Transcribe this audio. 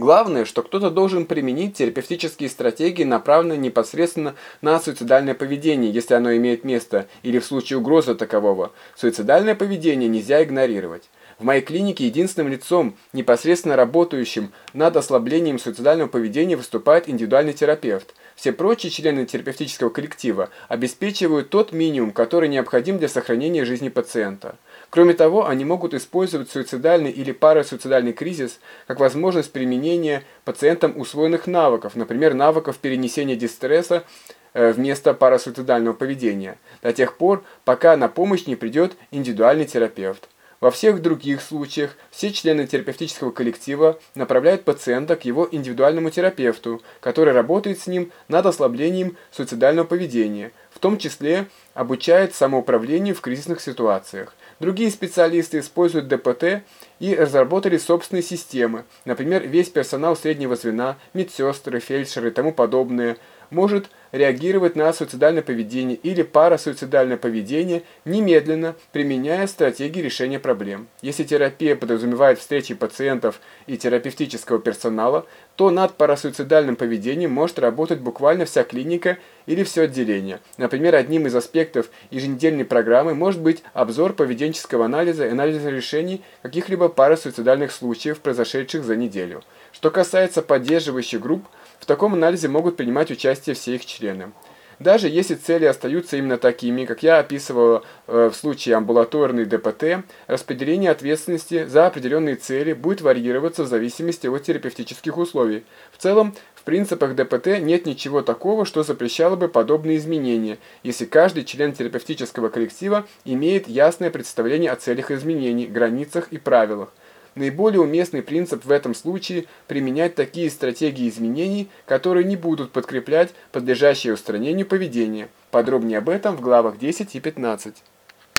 Главное, что кто-то должен применить терапевтические стратегии, направленные непосредственно на суицидальное поведение, если оно имеет место, или в случае угрозы такового. Суицидальное поведение нельзя игнорировать. В моей клинике единственным лицом, непосредственно работающим над ослаблением суицидального поведения, выступает индивидуальный терапевт. Все прочие члены терапевтического коллектива обеспечивают тот минимум, который необходим для сохранения жизни пациента. Кроме того, они могут использовать суицидальный или парасуицидальный кризис как возможность применения пациентам усвоенных навыков, например, навыков перенесения дистресса э, вместо парасуицидального поведения, до тех пор, пока на помощь не придет индивидуальный терапевт. Во всех других случаях все члены терапевтического коллектива направляют пациента к его индивидуальному терапевту, который работает с ним над ослаблением суицидального поведения, в том числе обучает самоуправлению в кризисных ситуациях. Другие специалисты используют ДПТ и разработали собственные системы, например, весь персонал среднего звена, медсестры, фельдшеры и тому подобное – может реагировать на суицидальное поведение или парасуицидальное поведение немедленно, применяя стратегии решения проблем. Если терапия подразумевает встречи пациентов и терапевтического персонала, то над парасуицидальным поведением может работать буквально вся клиника или все отделение. Например, одним из аспектов еженедельной программы может быть обзор поведенческого анализа и анализа решений каких-либо парасуицидальных случаев, произошедших за неделю. Что касается поддерживающих групп, в таком анализе могут принимать участие все их члены. Даже если цели остаются именно такими, как я описывал э, в случае амбулаторной ДПТ, распределение ответственности за определенные цели будет варьироваться в зависимости от терапевтических условий. В целом, в принципах ДПТ нет ничего такого, что запрещало бы подобные изменения, если каждый член терапевтического коллектива имеет ясное представление о целях изменений, границах и правилах. Наиболее уместный принцип в этом случае – применять такие стратегии изменений, которые не будут подкреплять подлежащее устранению поведение. Подробнее об этом в главах 10 и 15.